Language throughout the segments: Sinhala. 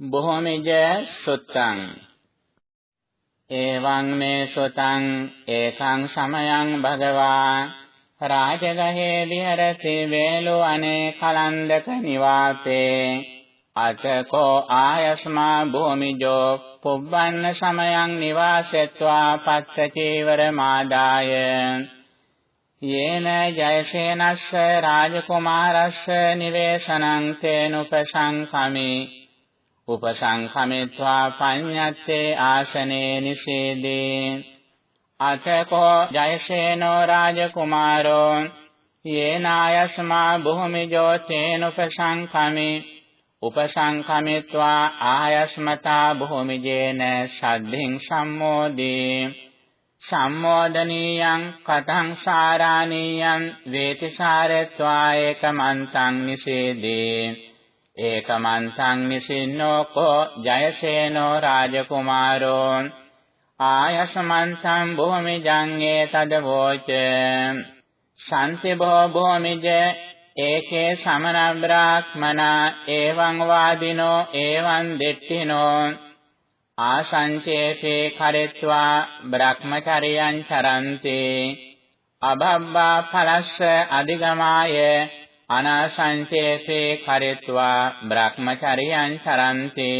බොහෝමිජ සුත්තං. එවං මේ සුතං ඒකං සමයං භගවා. රාජගහේ විහෙරති වේලු අනේ කලන්දක නිවාපේ. අතකෝ ආයස්මා භූමිජෝ පුබ්බන්න සමයං නිවාසෙත්වා පත්ත චීවර මාදාය. යේන ජයසේනස්ස රාජකුමාරස්ස නිවේසනං තේනුපසංඛමි උපසංඛමිත්වා පඤ්ඤත්තේ ආසනේ නිසීදී. අතකෝ ජයසේනෝ රාජකුමාරෝ යේනායස්මා භූමිජෝ තේනුපසංඛමි. උපසංඛමිත්වා ආයස්මතා භූමිජේන සද්ධින් සම්මෝදී. සම්මෝදනීයං කතං සාරාණීයං වේතිසාරත්වා ඒකමන්තං නිසේදී. ඒකමන්තං නිසින්නෝ කෝ ජයසේනෝ රාජකුමාරෝ ආයසමන්තං භූමිජං ඒතදවෝච සම්ති භෝ භූමිජ ඒකේ සමන බ්‍රාහ්මනා එවං වාදිනෝ එවං දෙට්ඨිනෝ ආසංචේතේ කරෙත්වා බ්‍රහ්මචරියං චරන්ති අභබ්බා ඵලස්ස අධිගමාය අනාසංචේතේ කරෙත්වා බ්‍රහ්මචරියං චරන්ති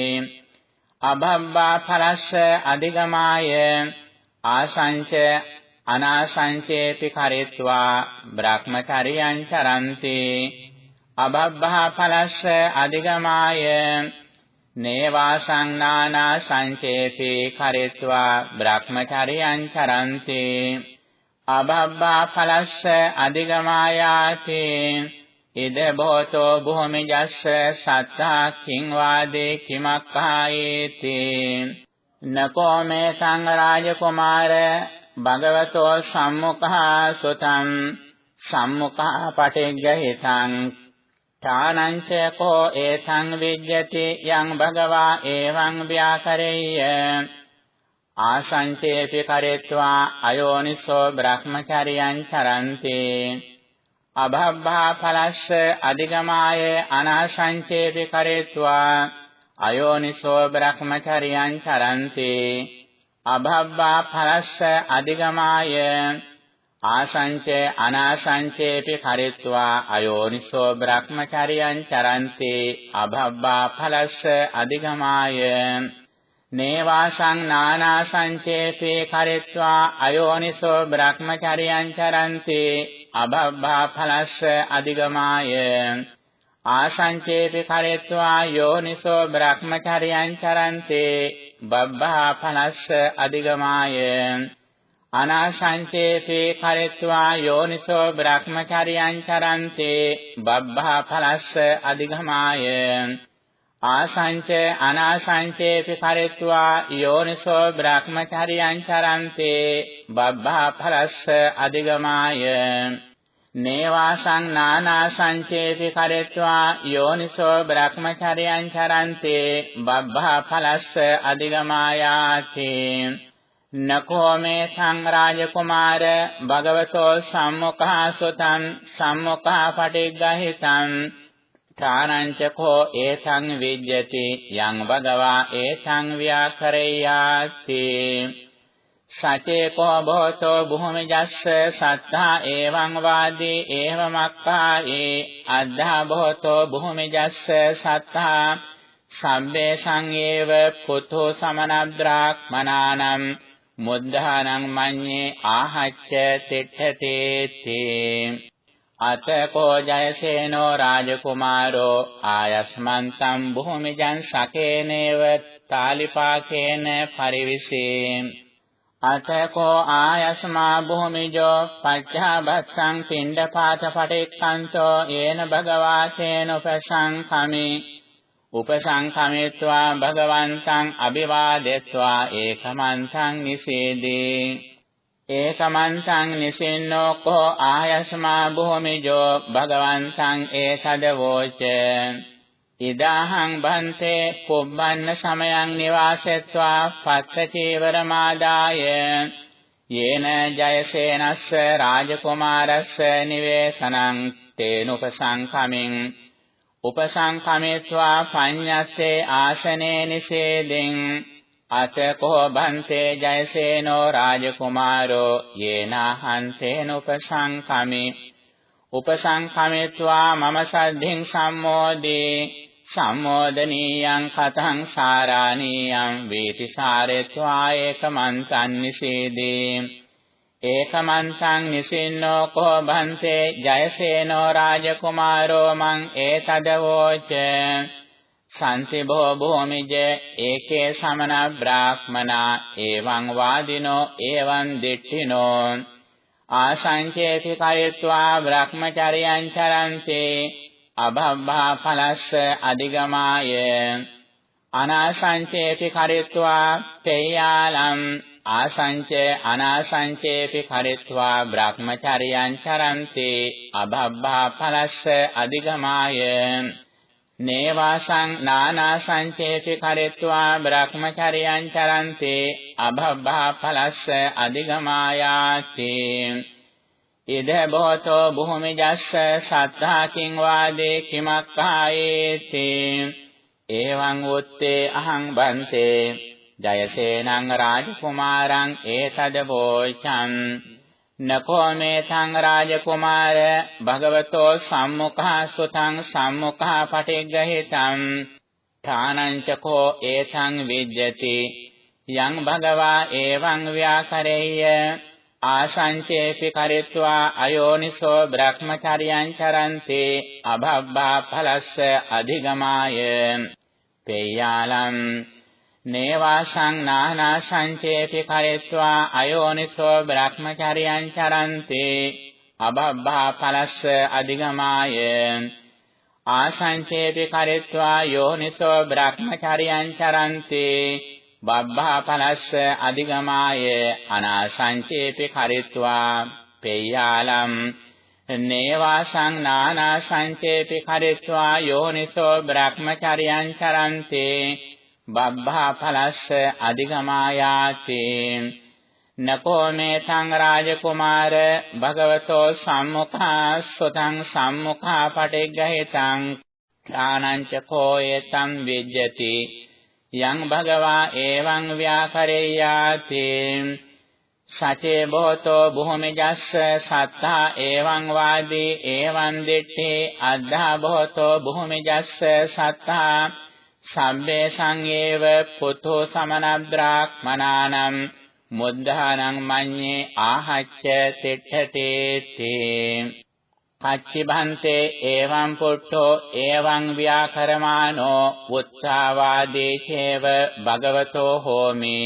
අභබ්බා ඵලස්ස අධිගමාය ආසංච අනාසංචේති කරෙත්වා බ්‍රහ්මචරියං චරන්ති අභබ්බා ඵලස්ස අධිගමාය නේවාසංනානා සංචේතේ කරිත්වා බ්‍රහ්මචරියං චරන්ති අබබ්බා ඵලස්ස අධිගමායාති ඉද බෝතෝ භූමිජස්ස සත්තා කිං වාදේ කිමක්ඛායේති. නකෝ මේ සංරාජ කුමාර භගවතෝ සම්මුඛා සුතං සම්මුඛා පටිග්ගහිතං. ඨානංච කෝ ඒතං විජ්ජති යං භගවා එවං ව්‍යාකරෙය්‍ය. ආසංචේපි කරෙත්වා අයෝනිසෝ බ්‍රහ්මචරියං චරන්ති. අභබ්බා ඵලස්ස අධිගමාය අනාසංචේපි කරෙත්වා අයෝනිසෝ බ්‍රහ්මචරියං චරන්ති අභබ්බා ඵලස්ස අධිගමාය ආසංච අනාසංචේපි කරිත්වා අයෝනිසෝ බ්‍රහ්මචරියං චරන්තේ අභබ්බා ඵලස්ස අධිගමාය නේවාසං නානාසංචේපි කරිත්වා අයෝනිසෝ බ්‍රහ්මචරියං චරන්තේ අභබ්බා ඵලස්ස අධිගමාය. ආසංචේපි කරිත්වා යෝනිසෝ බ්‍රහ්මචරියං චරන්තේ බබ්බා ඵලස්ස අධිගමාය. අනාශංචේතේ කරත්වා යෝනිසෝ බ්‍රහ්මචරියං චරන්තේ බබ්බා ඵලස්ස අධිගමාය. ආශංච අනාශංචේපි කරත්වා යෝනිසෝ බ්‍රහ්මචරියං චරන්තේ බබ්බා ඵලස්ස අධිගමාය. නේවාසං නානාසංචේපි කරත්වා යෝනිසෝ බ්‍රහ්මචරියං චරන්තේ බබ්බා ඵලස්ස අධිගමායාති. නකෝ මේ සංරාජ කුමාර භගවතෝ සම්මුඛා සුතං සම්මුඛා පටිග්ගහිතං ඨානංච කෝ ඒතං විජ්ජති යං භගවා ඒතං ව්‍යාකරේයාති. සචේ කෝ භෝතෝ භූමිජස්ස සත්තා එවං වාදී ඒවමක්ඛායේ අද්ධා භෝතෝ භූමිජස්ස සත්තා සම්බේ සංයේව පුතෝ සමනබ්‍රාක්මනානම් මුද්ධානං මඤ්ඤේ ආහච්ච තිට්ඨතේති. අතකෝ ජයසේනෝ රාජකුමාරෝ ආයස්මන්තම් භූමිජං සකේනේව තාලිපාකේන පරිවිසේ අතකෝ ආයස්මා භූමිජෝ පච්චාබස්සං පිණ්ඩපාත පටික්ඛන්තෝ යේන භගවාතේන උපසංඛමේ. උපසංඛමෙත්වා භගවන්තං අභිවාදෙත්වා ඒකමන්තං නිසේදී. ඒකමන්තං නිසින්නෝ කෝ ආයස්මා භූමිජෝ භගවන්තං ඒතදවෝච. ඉදාහං බන්තේ පුබ්බන්න සමයං නිවාසෙත්වා පත්ත චීවරමාදාය යේන ජයසේනස්ස රාජකුමාරස්ස නිවේසනං තේනුපසංඛමින් උපසංකමෙත්වා පඤ්ඤස්සේ ආසනේ නිසේදෙන්. අතකෝ බන්තේ ජයසේනෝ රාජකුමාරෝ යේනහංසේන උපසංකමි උපසංකමෙත්වා මම සද්ධින් සම්මෝදී. සම්මෝදනීයං කතං සාරාණීයං වේති සාරෙත්වා ඒකමන්තං නිසේදී. ඒකමන්තං නිසින්නෝ කෝ භන්තේ ජයසේනෝ රාජකුමාරෝ මං ඒතදවෝච. සන්තිභෝ භූමිජ ඒකේ සමන බ්‍රාහ්මනා එවං වාදිනෝ එවං දිට්ඨිනෝ. ආසංචේති කයත්වා බ්‍රහ්මචර්යං චරන්තේ අභබ්බා පලස්ස අධිගමාය. අනාසංචේති කරිත්වා තේයාලම් ආසංච අනාසංචේති කරිත්වා බ්‍රහ්මචර්යං චරන්ති අභබ්බා පලස්ස අධිගමාය. නේවාසං නානාසංචේති කරිත්වා බ්‍රහ්මචර්යං චරන්ති අභබ්බා පලස්ස අධිගමායාති. ඉද බෝතෝ භූමිජස්ස සත්තා කිං වාදේ කිමක්ඛායේති. එවං උත්තේ අහං බන්තේ. ජයසේනං රාජකුමාරං ඒතද වෝචං නකෝ මේ තං රාජකුමාර භගවතෝ සම්මුඛා සුතං සම්මුඛා පටිග්ගහිතං ථානං චකෝ ඒතං විජ්ජති යං භගවා එවං ව්‍යාකරෙය්‍ය ආශංචේපි කරිත්වා අයෝනිසෝ බ්‍රහ්මචර්යං චරන්ති අභබ්බා ඵලස්ස අධිගමාය. පේයාලම් නේවාසං නානාසංචේපි කරිත්වා අයෝනිසෝ බ්‍රහ්මචර්යං චරන්ති අභබ්බා ඵලස්ස අධිගමාය. ආසංචේපි කරිත්වා යෝනිසෝ බ්‍රහ්මචර්යං චරන්ති බබ්බා පලස්ස අධිගමාය. අනාසංචේපි කරිත්වා පෙය්‍යාලම් නේවාසං නානාසංචේපි කරිත්වා යෝනිසෝ බ්‍රහ්මචර්යං චරන්තේ බබ්බා පලස්ස අධිගමායාති. නකෝ මේ තං රාජකුමාර භගවතෝ සම්මුඛා සුතං සම්මුඛා පටිග්ගහිතං. ඥානං ච කෝයතං විජ්ජති. යං භගවා එවං ව්‍යාකරේයාති සචේ බොහෝතෝ භූමිජස්ස සත්තා එවං වාදී එවං දිත්තේ අද්ධා බොහෝතෝ භූමිජස්ස සත්තා සම්බේ සංයේව පුතෝ සමනබ්‍රාක්මනානම් මුද්ධානං මඤ්ඤේ ආහච්ච තිට්ඨතේ පච්චිබන්තේ එවං පුට්ඨෝ එවං ව්‍යාකරමානෝ උත්සාවාදී චේව භගවතෝ හෝමි.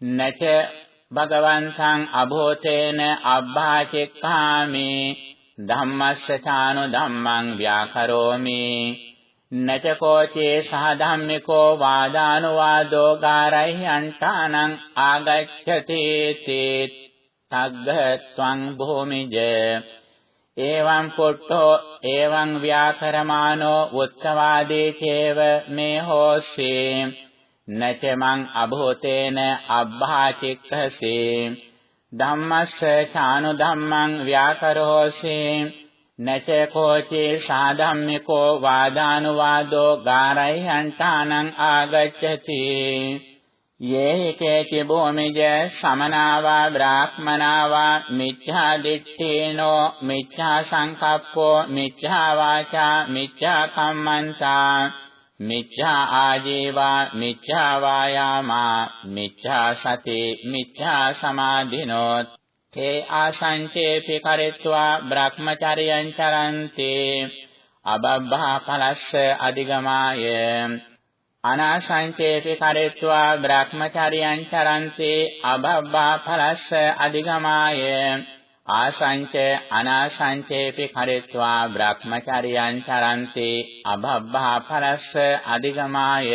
නච භගවන්තං අභෝතේන අබ්බාචෙක්ඛාමි ධම්මස්ස චානු ධම්මං ව්‍යාකරෝමි. නච කෝචේ සහ ධම්මිකෝ වාදානුවාදෝ ගාරයි අන්තානං ආගච්ඡති තේ තග්ග ත්වං භූමිජ. එවං පුට්ඨෝ එවං ව්‍යාකරමානෝ උත්තවාදී චේව මේ හෝසී. නච මං අභූතේන අබ්භාචික්ඛසේ. ධම්මස්ස චානු ධම්මං ව්‍යාකරෝසී. නච කෝචේ සාධම්මිකෝ වාදානුවාදෝ ගාරයි හංතානං ආගච්ඡති. යේ කේචි භූමිජ සමනාවා බ්‍රාහ්මනාවා මිච්ඡා දිට්ඨේනෝ මිච්ඡා සංකප්පෝ මිච්ඡා වාචා මිච්ඡා කම්මන්තා මිච්ඡා ආජීවා මිච්ඡා වායාමා මිච්ඡා සති මිච්ඡා සමාධිනෝ තේ ආසංචේපි කරිත්වා බ්‍රහ්මචර්යං චරන්ති. අබබ්බා පලස්ස අධිගමාය. අනාසංචේති කරෙත්වා බ්‍රහ්මචර්යං චරන්තේ. අබබ්බා පලස්ස අධිගමාය. ආසංච අනාසංචේපි කරෙත්වා බ්‍රහ්මචර්යං චරන්තේ. අබබ්බා පලස්ස අධිගමාය.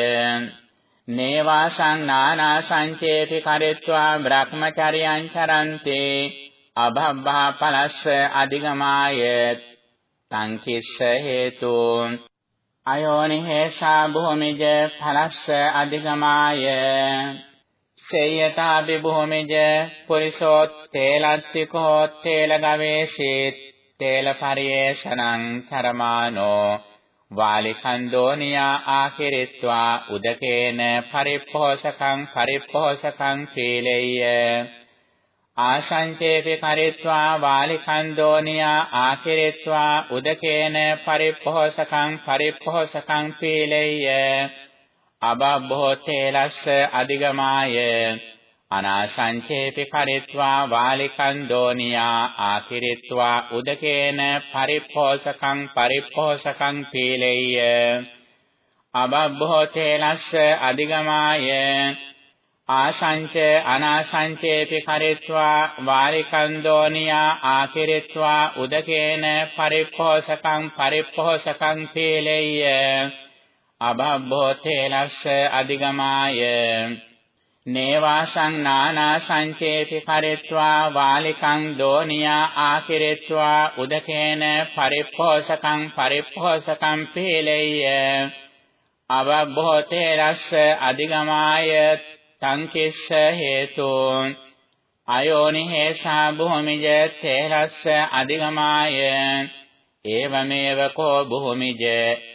නේවාසං නානාසංචේති කරෙත්වා බ්‍රහ්මචර්යං චරන්තේ අබබ්බා පලස්ස අධිගමාය තං කිස්ස හේතුන් අයෝනිහේසා භූමිජ පලස්ස අධිගමාය සේයතාපි භූමිජ පුරිසෝ තේලත්තිකෝ තේල ගවේෂීත් තේල පරියේෂණං කරමානෝ වාලිකන්දෝනියා ආකිරිත්වා උදකේන පරිප්පෝසකං පරිප්පෝසකං සීලෙය්‍ය ආශංචේපි කරිත්වා වාලිකන්දෝනියා ආකිරිත්වා උදකේන පරිප්පෝසකං පරිප්පෝසකං පීලෙය්‍ය අබබ්බෝ තේලස්ස අධිගමාය. අනාසංචේපි කරිත්වා වාලිකං දෝනියා ආකිරිත්වා උදකේන පරිප්පෝසකං පරිප්පෝසකං පීලෙය්‍ය අබබ්බෝ තේලස්ස අධිගමාය ආසංච අනාසංචේපි කරිත්වා වාලිකං දෝනියා ආකිරිත්වා උදකේන පරිප්පෝසකං පරිප්පෝසකං පීලෙය්‍ය අබබ්බෝ තේලස්ස අධිගමාය නේවාසං නානා සංචේති කරෙත්වා වාලිකං දෝනියා ආකිරෙත්වා උදකේන පරිප්පෝසකං පරිප්පෝසකං පීලෙය්‍ය අවබ්බෝතේ රස්ස අධිගමාය තංකිස්ස හේතුන් අයෝනිහේසා භූමිජ තේරස්ස අධිගමාය ඒවමේව කෝ භූමිජ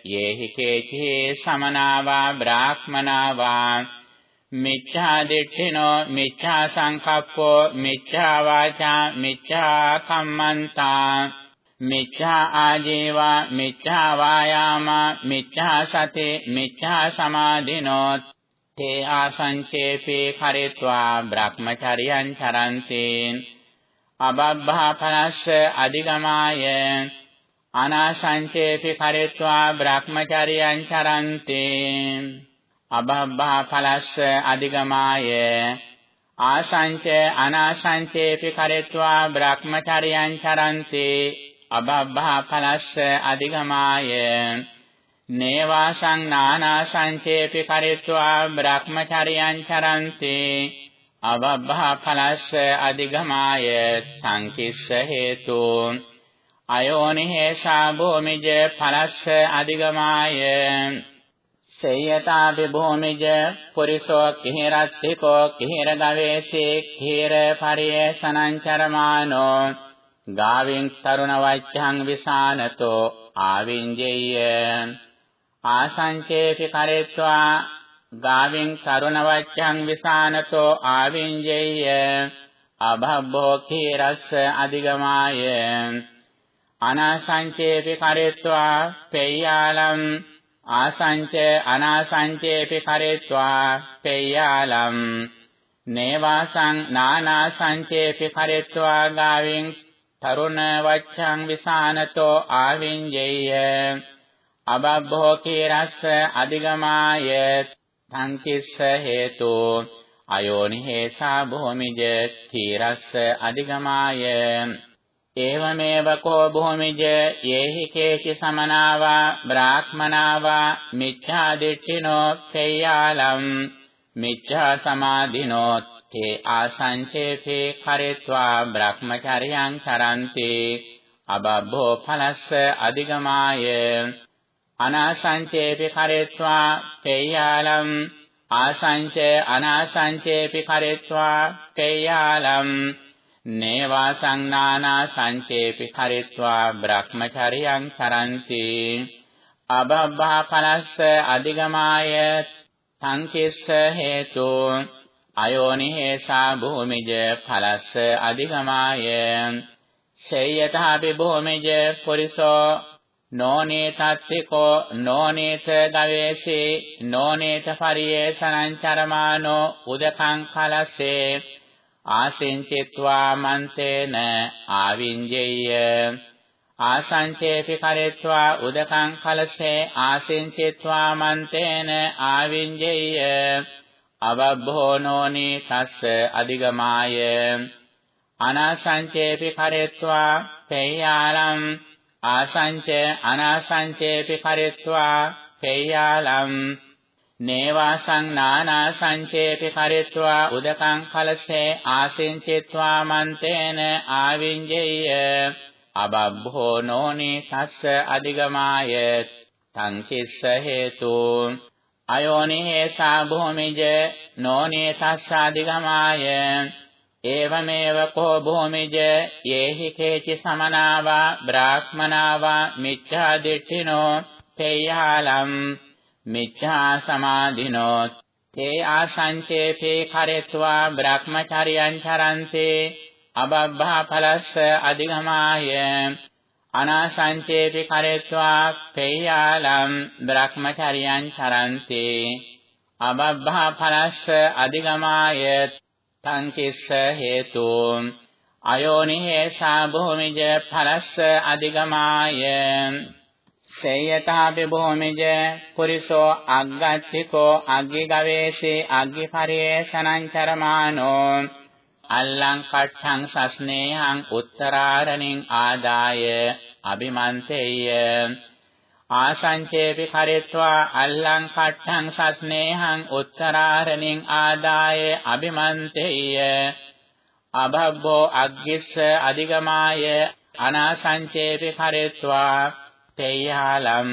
යේහි කේචි සමනාවා බ්‍රාහ්මනාවා මිච්ඡා දිට්ඨිනෝ මිච්ඡා සංකප්පෝ මිච්ඡා වාචා මිච්ඡා කම්මන්තා මිච්ඡා ආජීවා මිච්ඡා වායාම මිච්ඡා සති මිච්ඡා සමාධිනෝ තේ ආසංචේපේ කරිත්වා බ්‍රහ්මචර්යං චරන්ති. අබබ්බා පනස්ස අධිගමාය. අනාසංචේපි කරිත්වා බ්‍රහ්මචර්යං චරන්ති. අබබ්බා පලස්ස අධිගමාය. ආසංච අනාසංචේපි කරෙත්වා බ්‍රහ්මචර්යං චරන්ති අබබ්බා පලස්ස අධිගමාය. නේවාසං නානාසංචේපි කරෙත්වා බ්‍රහ්මචර්යං චරන්ති අබබ්බා පලස්ස අධිගමාය. සංකිස්ස හේතු අයෝනිහේෂා භූමිජ පලස්ස අධිගමාය. සේයතාපි භූමිජ පුරිසෝ කිහිරත්තිකෝ කිහිර ගවේෂේ කිහිර පරියේෂණං චරමානෝ ගාවින් තරුණ වච්ඡං විසානතෝ ආවිඤ්ජේය ආසංචේපි කරෙත්වා ගාවින් තරුණ වච්ඡං විසානතෝ ආවිඤ්ජේය අභබ්බෝ කීරස්ස අධිගමාය අනාසංචේපි කරෙත්වා පෙය්‍යාලම් ආසංච අනාසංචේපි කරෙත්වා පෙය්‍යාලම් නේවාසං නානාසංචේපි කරෙත්වා ගාවින් තරුණ වච්ඡං විසානතෝ ආවිඤ්ජේය. අබබ්බෝ කීරස්ස අධිගමාය සංකිස්ස හේතු අයෝනිහේසා භූමිජ තීරස්ස අධිගමාය. ඒවමේව කෝ භූමිජ යේහි කේචි සමනාවා බ්‍රාහ්මනාවා මිච්ඡා දිට්ඨිනෝ තේයාලම් මිච්ඡා සමාධිනෝ තේ ආසංචේපේ කරෙත්වා බ්‍රහ්මචර්යං කරන්ති අබබ්බෝ පලස්ස අධිගමාය අනාසංචේපි කරෙත්වා තේයාලම් ආසංච අනාසංචේපි කරෙත්වා තේයාලම් නේවා සංනානා සංචේපි කරිත්වා බ්‍රහ්මචරියං කරන්ති අබබ්බා පලස්ස අධිගමාය සංකිස්ස හේතු අයෝනිහේසා භූමිජ පලස්ස අධිගමාය. සේයතාපි භූමිජ පුරිසෝ නෝනේ තත්තිකෝ නෝනේත ගවේෂේ නෝනේත පරියේෂණං චරමානෝ උදකං කලස්සේ ආසින්චිත්වා මන්තේන ආවිඤ්ජේය. ආසංචේපි කරෙත්වා උදකං කලසේ ආසින්චිත්වා මන්තේන ආවිඤ්ජේය. අවබ්බෝනෝනි තස්ස අධිගමාය. අනාසංචේපි කරෙත්වා පේයාලම් ආසංච අනාසංචේපි කරෙත්වා පේයාලම් නේවාසං නානා සංචේපි කරිත්වා උදකං කලසේ ආසින්චිත්වා මන්තේන ආවිඤ්ජේය අබබ්බෝ නෝනි තස්ස අධිගමාය සංකිස්ස හේතු අයෝනිහේසා භූමිජ නෝනි තස්ස අධිගමාය ඒවමේව කෝ භූමිජ යේහි කේචි සමනාවා බ්‍රාහ්මනාවා මිච්ඡා දිට්ඨිනෝ පේයාලම් මිච්ඡා සමාධිනෝ තේ ආසංචේපේ කරෙත්වා බ්‍රහ්මචර්යං චරන්තේ අබබ්බා පලස්ස අධිගමාය. අනාසංචේපි කරෙත්වා පේයාලම් බ්‍රහ්මචර්යං චරන්තේ අබබ්බා පලස්ස අධිගමාය. තං කිස්ස හේතු අයෝනිහේසා භූමිජ පලස්ස අධිගමාය. සේයතාපි භූමිජ පුරිසෝ අග්ගච්ඡිකෝ අග්ගි ගවේෂේ අග්ගි පරිේෂණං චරමානෝ අල්ලං කට්ඨං සස්නේහං උත්තරාරණින් ආදාය අபிමන්තේය ආසංචේපි කරෙත්වා අල්ලං කට්ඨං සස්නේහං උත්තරාරණින් ආදාය අபிමන්තේය අභබ්බෝ අග්ගිස්ස අධිගමාය අනාසංචේපි කරෙත්වා පේයාලම්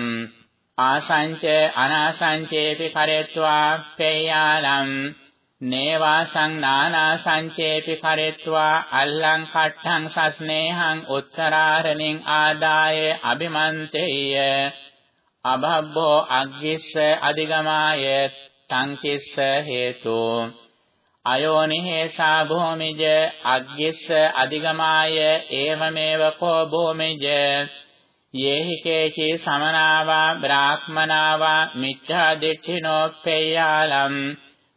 ආසංච අනාසංචේපි කරෙත්වා පේයාලම් නේවාසං නානාසංචේපි කරෙත්වා අල්ලං කට්ඨං සස්නේහං උත්තරාරණින් ආදාය අபிමන්තේය අභබ්බෝ අග්ගිස්ස අධිගමාය තං කිස්ස හේතු අයෝනිහේසා භූමිජ අග්ගිස්ස අධිගමාය ඒවමේව කෝ භූමිජ යේහි කේචි සමනාවා බ්‍රාහ්මනාවා මිච්ඡා දිට්ඨිනෝ පේයාලම්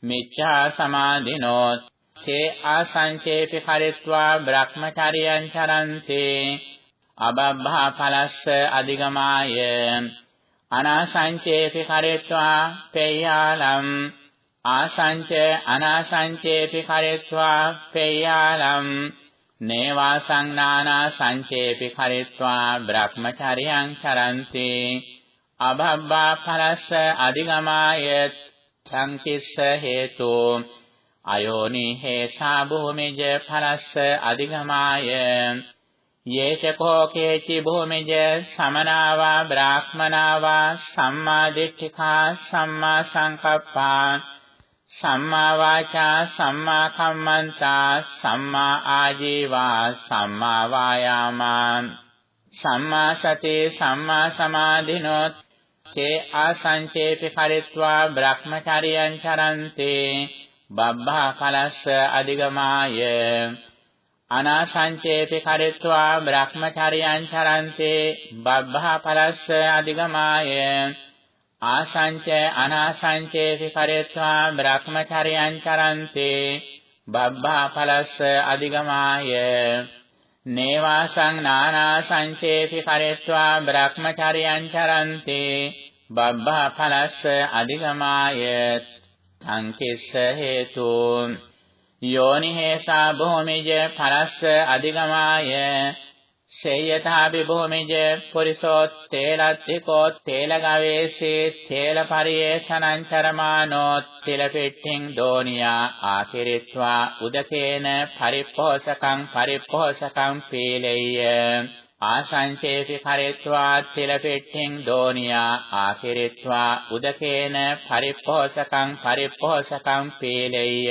මිච්ඡා සමාධිනෝ තේ ආසංචේපි කරිත්වා බ්‍රහ්මචර්යං චරන්තේ. අබබ්බා පලස්ස අධිගමාය. අනාසංචේපි කරිත්වා පේයාලම් ආසංච අනාසංචේපි කරිත්වා පේයාලම් නේවාසං නානා සංචේපි කරිත්වා බ්‍රහ්මචර්යං චරන්ති. අභබ්බා පලස්ස අධිගමාය සංකිස්ස හේතු. අයෝනි හේසා භූමිජ පලස්ස අධිගමාය. යේචකෝ කේචි භූමිජ සමනාවා බ්‍රාහ්මනාවා සම්මා දිට්ඨිකා සම්මා සංකප්පා. සම්මා වාචා සම්මා කම්මන්තා සම්මා ආජීවා සම්මා වායාමා සම්මා සති සම්මා සමාධිනොත් චේ ආසංචේපි කරිත්වා බ්‍රහ්මචර්යං චරන්තේ. බබ්බා කලස්ස අධිගමාය. අනාසංචේපි කරිත්වා බ්‍රහ්මචර්යං චරන්තේ. බබ්බා පලස්ස අධිගමාය. ආසංච අනාසංචේති කරෙත්වා බ්‍රහ්මචර්යං චරන්තේ. බබ්බා පලස්ස අධිගමාය. නේවාසං නානාසංචේති කරෙත්වා බ්‍රහ්මචර්යං චරන්තේ. බබ්බා පලස්ස අධිගමාය. සංකිස්ස හේතු. යෝනිහේසා භූමිජ පලස්ස අධිගමාය. සේයථාපි භූමිජ පුරිසෝ තේලත්තිකෝ තේලගවේසී තේල පරියේෂණං චරමානෝ තිලපිට්ඨින් දෝනියා ආකිරිත්වා උදකේන පරිප්පෝසකං පරිප්පෝසකං පීලෙය්‍ය ආසංචේති කරෙත්වා තිලපිට්ඨින් දෝනියා ආකිරිත්වා උදකේන පරිප්පෝසකං පරිප්පෝසකං පීලෙය්‍ය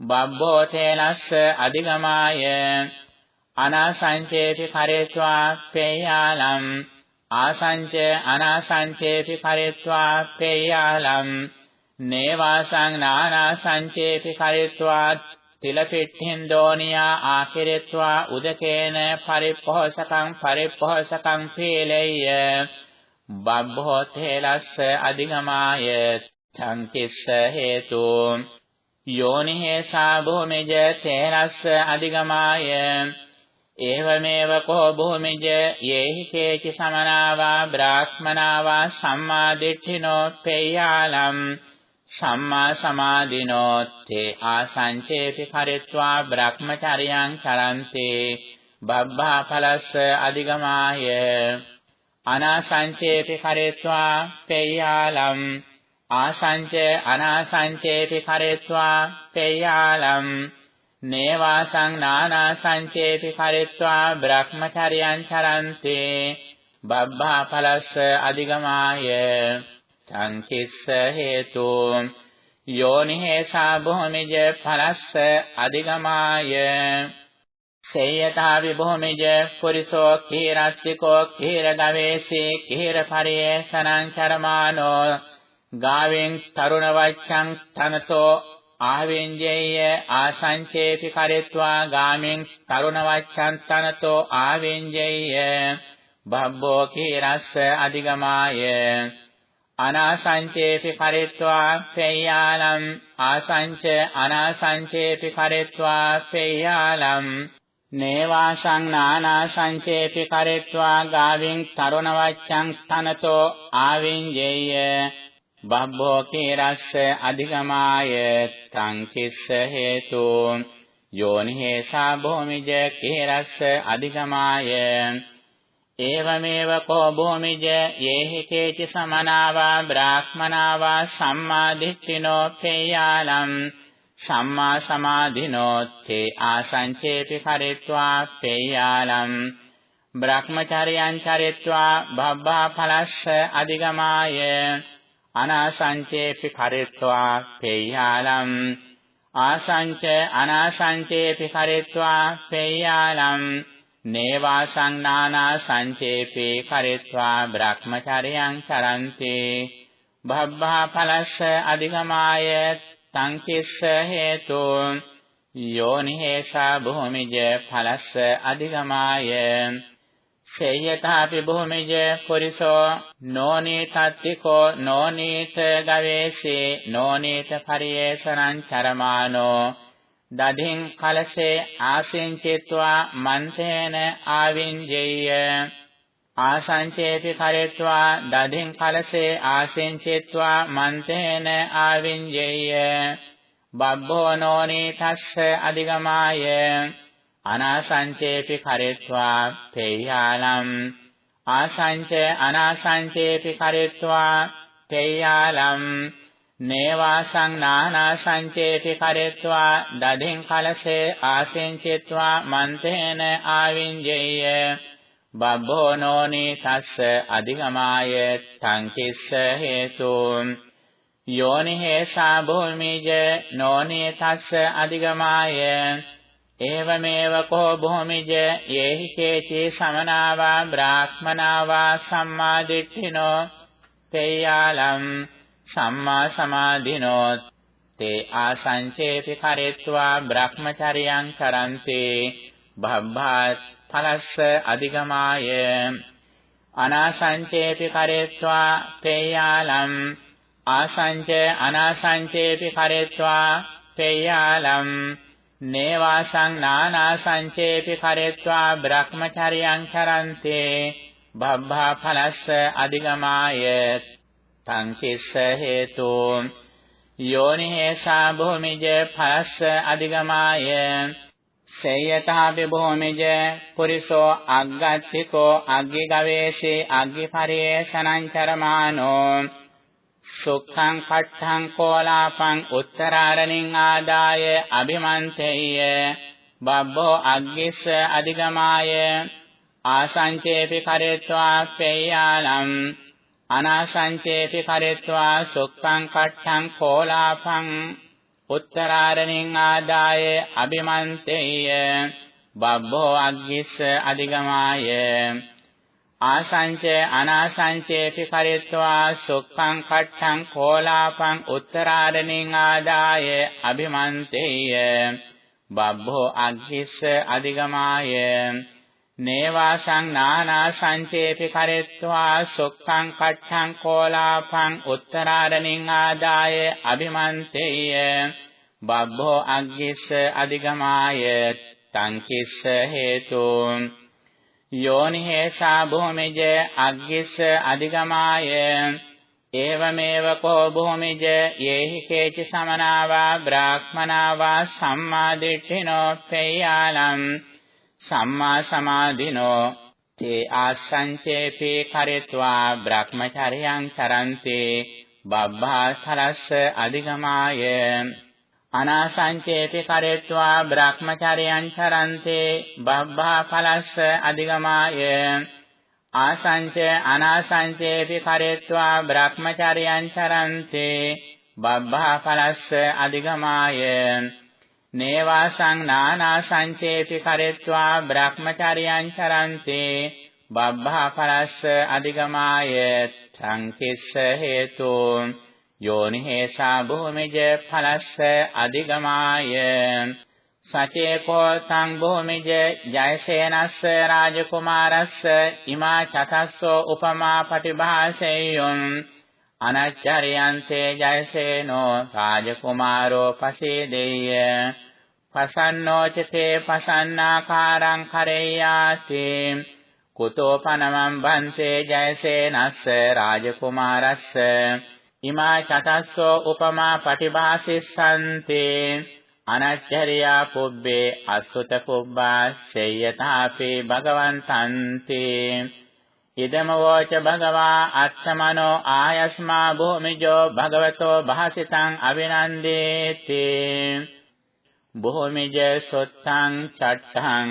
බබ්බෝ තේලස්ස අධිගමාය අනාසංචේති පරිත්‍වාප්පේයාලම් ආසංච අනාසංචේති පරිත්‍වාප්පේයාලම් නේවාසං නානාසංචේති පරිත්‍වාත් තිලපිට්ඨින් දෝනියා ආකිරෙත්වා උදකේන පරිප්පෝසකං පරිප්පෝසකං පීලෙය්‍ය. බබ්බෝතේ ලස්ස අධිගමාය. සංකිස්ස හේතු. යෝනිහේසා භූමිජ තේරස්ස අධිගමාය. ඒවමේව කෝ භූමිජ යේහි කේචි සමනාවා බ්‍රාහ්මනාවා සම්මා දිට්ඨිනෝ පේයාලම් සම්මා සමාධිනෝ තේ ආසංචේති කරිත්වා බ්‍රහ්මචර්යං චරන්තේ බබ්බා පලස්ස අධිගමාය අනාසංචේති කරිත්වා පේයාලම් ආසංච අනාසංචේති කරිත්වා පේයාලම් නේවාසං නානා සංචේති කරිත්වා බ්‍රහ්මචර්යං චරන්තේ බබ්බා පලස්ස අධිගමාය. සංකිස්ස හේතු යෝනිහේසා භූමිජ පලස්ස අධිගමාය. සේයතා විභෝමිජ පුරිසෝ කීරත්තිකෝ කීර ගවේසී කීර පරියේසනං චරමානෝ. ගාවෙන් තරුණ වච්ඡං තනතෝ ආවෙන්ජේය ආසංචේපි කරෙත්වා ගාමින් තරුණ වච්ඡං තනතෝ ආවෙන්ජේය බබ්බෝ කීරස්ස අධිගමාය. අනාසංචේපි කරෙත්වා පේයාලම් ආසංච අනාසංචේපි කරෙත්වා පේයාලම් නේවාසං නානාසංචේපි කරෙත්වා ගාවින් තරුණ වච්ඡං තනතෝ ආවින්ජේය. බබ්බෝ කේරස්ස අධිගමාය තං කිස්ස හේතු යෝනිහේසා භූමිජ කේරස්ස අධිගමාය ඒවමේව කෝ භූමිජ යේහි කේචි සමනාවා බ්‍රාහ්මනාවා සම්මා දිට්ඨිනෝ පේයාලම් සම්මා සමාධිනෝ තේ ආසංචේපි කරෙත්වා පේයාලම් බ්‍රහ්මචර්යං චරිත්වා භබ්බා ඵලස්ස අධිගමාය අනාසංචේපි කරෙත්වා පේයාලම්. ආසංච අනාසංචේපි කරෙත්වා පේයාලම්. නේවාසං නානා සංචේපේ කරෙත්වා බ්‍රහ්මචර්යං චරන්ති. භබ්බා ඵලස්ස අධිගමාය සංකිස්ස හේතු. යෝනිහේසා භූමිජ ඵලස්ස අධිගමාය. සේයතාපි භූමිජ පුරිසෝ නෝනීතත්තිකෝ නෝනීත ගවේෂේ නෝනීත පරියේෂණං චරමානෝ දදින් කලසේ ආසින්චිත්වා මන්තේන ආවින්ජෙය්‍ය ආසංචේති කරෙත්වා දදින් කලසේ ආසින්චිත්වා මන්තේන ආවින්ජෙය්‍ය බබ්බෝ නෝනී තස්ස අධිගමාය අනාසංචේපි කරෙත්වා තේයාලම්. ආසංච අනාසංචේපි කරෙත්වා තේයාලම්. නේවාසං නානාසංචේපි කරෙත්වා දදින් කලසේ ආසෙන්චෙත්වා මන්තේන ආවින්ජෙය්‍ය බබ්බෝ නෝනි තස්ස අධිගමාය තං කිස්ස හේතු. යෝනි හේසා භූමිජ නෝනි තස්ස අධිගමාය. ඒවමේව කෝ භූමිජ යේහි කේචි සමනාවා බ්‍රාහ්මනාවා සම්මා දිට්ඨිනෝ තේයාලම් සම්මා සමාධිනෝ තේ ආසංචේපි කරෙත්වා බ්‍රහ්මචර්යං කරන්තේ භබ්බාත් ඵලස්ස අධිගමාය අනාසංචේපි කරෙත්වා පේයාලම් ආසංච අනාසංචේපි කරෙත්වා පේයාලම් නේවාසං නානාසංචේපි කරෙත්වා බ්‍රහ්මචර්යං කරන්තේ භබ්බා ඵලස්ස අධිගමාය තං කිස්ස හේතු. යෝනිහේසා භූමිජ ඵලස්ස අධිගමාය. සේයතාපි භූමිජ පුරිසෝ අග්ගත්තිකෝ අග්ගි ගවේෂේ අග්ගි පරියේෂණං චරමානෝ. සුඛං කට්ඨං කෝලාපං උත්තරාරණින් ආදාය අභිමන්තේය. බබ්බෝ අග්ගිස්ස අධිගමාය. ආසංචේපි කරෙත්වා පේයාලම් අනාසංචේති කරෙත්වා සුක්ඛං කට්ඨං කෝලාපං. උත්තරාරණින් ආදාය අභිමන්තේය. බබ්බෝ අග්ගිස්ස අධිගමාය. ආසංච අනාසංචේති කරෙත්වා සුක්ඛං කට්ඨං කෝලාපං උත්තරාරණින් ආදාය අභිමන්තේය. බබ්බෝ අග්ගිස්ස අධිගමාය. නේවාසං නානා සංචේපි කරෙත්වා සොක්ඛං කච්ඡං කෝලාපං උත්තරාරණින් ආදාය අභිමන්තේය. බබ්බෝ අග්ගිස්ස අධිගමාය. තං කිස්ස හේතු. යෝනිහේසා භූමිජ අග්ගිස්ස අධිගමාය। ඒවමේව කෝ භූමිජ යේහි කේචි සමනාවා බ්‍රාහ්මනාවා සම්මා දිට්ඨිනෝ පේයාලම් සම්මා සමාධිනෝ තේ ආසංචේපේ කරෙත්වා බ්‍රහ්මචර්යං චරන්තේ। බබ්බා සලස්ස අධිගමාය। අනාසංචේපි කරෙත්වා බ්‍රහ්මචර්යං චරන්තේ බබ්බා ඵලස්ස අධිගමාය. ආසංච අනාසංචේපි කරෙත්වා බ්‍රහ්මචර්යං චරන්තේ බබ්බා ඵලස්ස අධිගමාය. නේවාසං නානා සංචේති කරෙත්වා බ්‍රහ්මචර්යං චරන්තේ බබ්බා පරස්ස අධිගමාය. සංකිස්ස හේතු යෝනිහේසා භූමිජ පලස්ස අධිගමාය। සචේකෝ තං භූමිජ ජයසේනස්ස රාජකුමාරස්ස ඉමා චතස්සෝ උපමා පටිභාසෙය්‍යොම් අනච්චරියන්තේ ජයසේනෝ රාජකුමාරෝ පසේදෙය්‍ය। පසන්නෝ චතේ පසන්නාකාරං කරෙය්‍යාති කුතෝ පනමං බන්තේ ජයසේනස්ස රාජකුමාරස්ස। ඉමා චතස්සෝ උපමා පටිභාසිස්සන්තේ අනච්චරියා පුබ්බේ අසුත පුබ්බා සේයතාපේ භගවන්තන්තේ ඉදම වෝච භගවා අත්තමනෝ ආයස්මා භූමිජෝ භගවතෝ භාසිතං අවිනන්දේති භූමිජ සොත්තං චට්ඨං